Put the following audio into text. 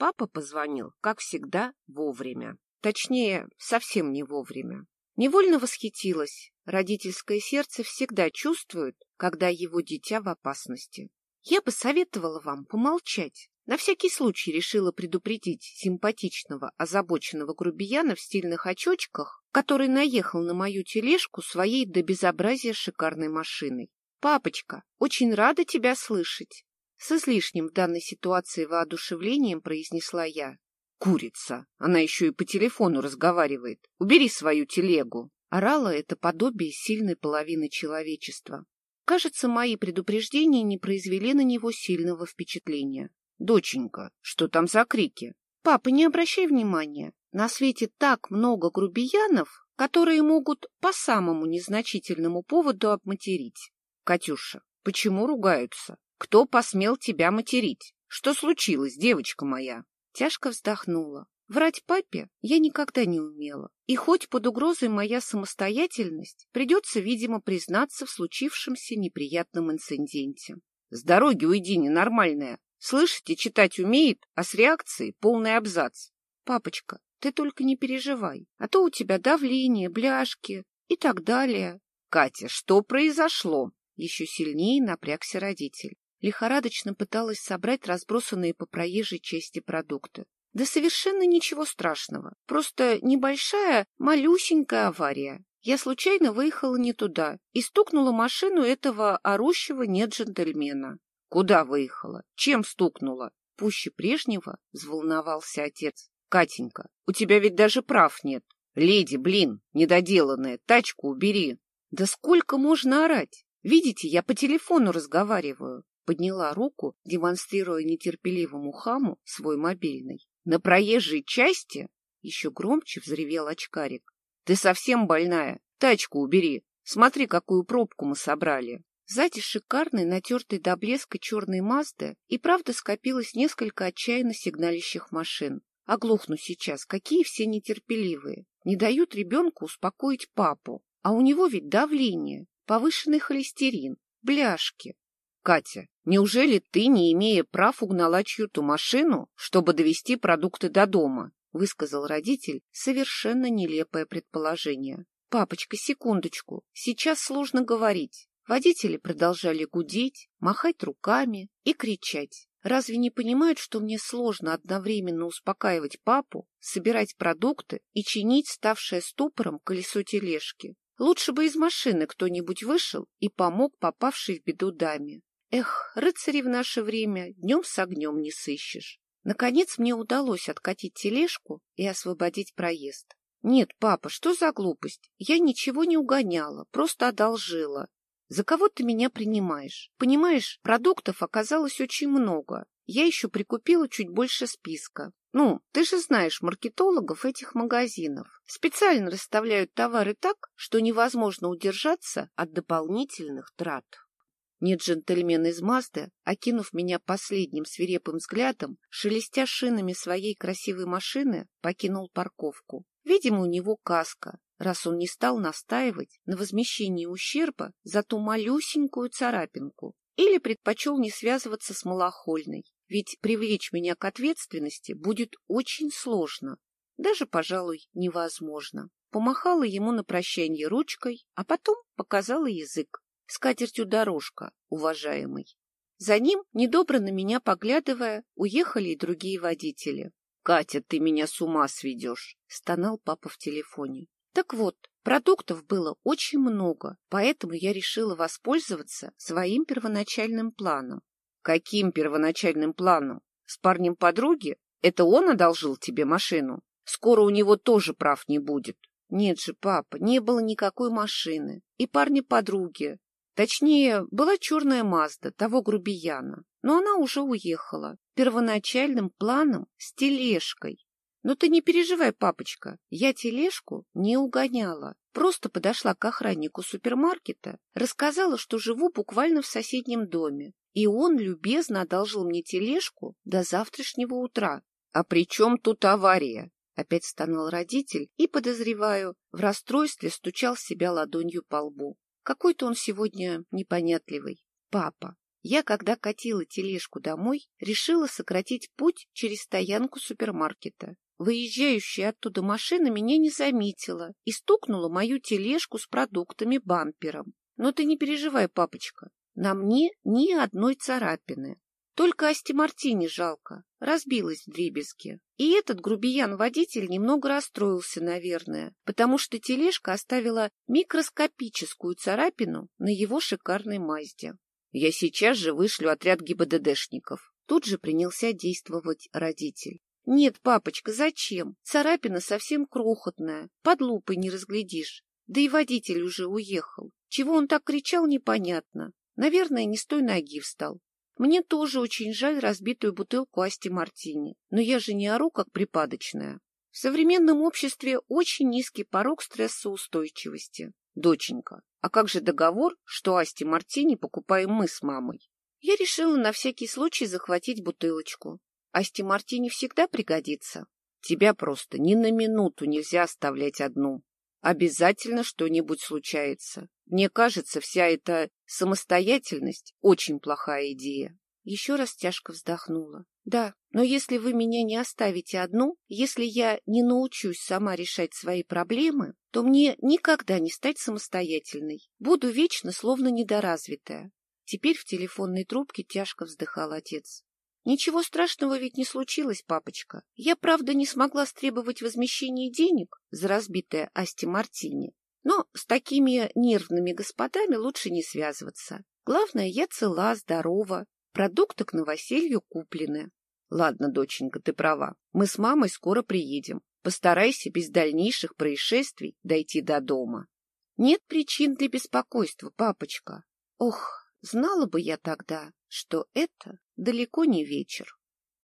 Папа позвонил, как всегда, вовремя. Точнее, совсем не вовремя. Невольно восхитилась. Родительское сердце всегда чувствует, когда его дитя в опасности. Я бы советовала вам помолчать. На всякий случай решила предупредить симпатичного, озабоченного грубияна в стильных очочках, который наехал на мою тележку своей до безобразия шикарной машиной. «Папочка, очень рада тебя слышать!» С излишним в данной ситуации воодушевлением произнесла я. «Курица! Она еще и по телефону разговаривает. Убери свою телегу!» Орало это подобие сильной половины человечества. Кажется, мои предупреждения не произвели на него сильного впечатления. «Доченька, что там за крики?» «Папа, не обращай внимания. На свете так много грубиянов, которые могут по самому незначительному поводу обматерить. Катюша, почему ругаются? Кто посмел тебя материть? Что случилось, девочка моя?» Тяжко вздохнула. Врать папе я никогда не умела. И хоть под угрозой моя самостоятельность, придется, видимо, признаться в случившемся неприятном инциденте. С дороги уйди, ненормальная. Слышите, читать умеет, а с реакцией полный абзац. Папочка, ты только не переживай, а то у тебя давление, бляшки и так далее. Катя, что произошло? Еще сильнее напрягся родитель лихорадочно пыталась собрать разбросанные по проезжей части продукты. Да совершенно ничего страшного, просто небольшая, малюсенькая авария. Я случайно выехала не туда и стукнула машину этого орущего нет джентльмена. Куда выехала? Чем стукнула? Пуще прежнего взволновался отец. Катенька, у тебя ведь даже прав нет. Леди, блин, недоделанная, тачку убери. Да сколько можно орать? Видите, я по телефону разговариваю подняла руку, демонстрируя нетерпеливому хаму свой мобильный. «На проезжей части?» — еще громче взревел очкарик. «Ты совсем больная. Тачку убери. Смотри, какую пробку мы собрали». Сзади шикарной, натертой до блеска черной Мазды и правда скопилось несколько отчаянно сигналящих машин. Оглохну сейчас, какие все нетерпеливые. Не дают ребенку успокоить папу. А у него ведь давление, повышенный холестерин, бляшки. Катя, неужели ты, не имея прав, угнала чью-то машину, чтобы довести продукты до дома? Высказал родитель совершенно нелепое предположение. Папочка, секундочку, сейчас сложно говорить. Водители продолжали гудеть, махать руками и кричать. Разве не понимают, что мне сложно одновременно успокаивать папу, собирать продукты и чинить ставшее ступором колесо тележки? Лучше бы из машины кто-нибудь вышел и помог попавшей в беду даме. Эх, рыцарей в наше время днем с огнем не сыщешь. Наконец мне удалось откатить тележку и освободить проезд. Нет, папа, что за глупость? Я ничего не угоняла, просто одолжила. За кого ты меня принимаешь? Понимаешь, продуктов оказалось очень много. Я еще прикупила чуть больше списка. Ну, ты же знаешь маркетологов этих магазинов. Специально расставляют товары так, что невозможно удержаться от дополнительных трат. Нет, джентльмен из Мазды, окинув меня последним свирепым взглядом, шелестя шинами своей красивой машины, покинул парковку. Видимо, у него каска, раз он не стал настаивать на возмещении ущерба за ту малюсенькую царапинку, или предпочел не связываться с малохольной, ведь привлечь меня к ответственности будет очень сложно, даже, пожалуй, невозможно. Помахала ему на прощание ручкой, а потом показала язык скатертью дорожка, уважаемый. За ним, недобро на меня поглядывая, уехали и другие водители. — Катя, ты меня с ума сведешь! — стонал папа в телефоне. Так вот, продуктов было очень много, поэтому я решила воспользоваться своим первоначальным планом. — Каким первоначальным планом? С парнем подруги? Это он одолжил тебе машину? Скоро у него тоже прав не будет. Нет же, папа, не было никакой машины. И парни подруги. Точнее, была черная Мазда того грубияна, но она уже уехала. Первоначальным планом с тележкой. Но ты не переживай, папочка, я тележку не угоняла. Просто подошла к охраннику супермаркета, рассказала, что живу буквально в соседнем доме, и он любезно одолжил мне тележку до завтрашнего утра. А при чем тут авария? Опять стонал родитель и, подозреваю, в расстройстве стучал себя ладонью по лбу. Какой-то он сегодня непонятливый. Папа, Я, когда катила тележку домой, решила сократить путь через стоянку супермаркета. Выезжающая оттуда машина меня не заметила и стукнула мою тележку с продуктами бампером. Но ты не переживай, папочка, на мне ни одной царапины. Только Асти Мартини жалко, разбилась в дребезге. И этот грубиян-водитель немного расстроился, наверное, потому что тележка оставила микроскопическую царапину на его шикарной Мазде. Я сейчас же вышлю отряд ГИБДДшников. Тут же принялся действовать родитель. Нет, папочка, зачем? Царапина совсем крохотная, под лупой не разглядишь. Да и водитель уже уехал. Чего он так кричал, непонятно. Наверное, не с той ноги встал. Мне тоже очень жаль разбитую бутылку Асти Мартини, но я же не ору, как припадочная. В современном обществе очень низкий порог стрессоустойчивости. Доченька, а как же договор, что Асти Мартини покупаем мы с мамой? Я решила на всякий случай захватить бутылочку. Асти Мартини всегда пригодится. Тебя просто ни на минуту нельзя оставлять одну. Обязательно что-нибудь случается. Мне кажется, вся эта самостоятельность — очень плохая идея. Еще раз тяжко вздохнула. Да, но если вы меня не оставите одну, если я не научусь сама решать свои проблемы, то мне никогда не стать самостоятельной. Буду вечно словно недоразвитая. Теперь в телефонной трубке тяжко вздыхал отец. Ничего страшного ведь не случилось, папочка. Я, правда, не смогла стребовать возмещения денег за разбитое Асти Мартини. Но с такими нервными господами лучше не связываться. Главное, я цела, здорова, продукты к новоселью куплены. Ладно, доченька, ты права. Мы с мамой скоро приедем. Постарайся без дальнейших происшествий дойти до дома. Нет причин для беспокойства, папочка. Ох, знала бы я тогда, что это далеко не вечер.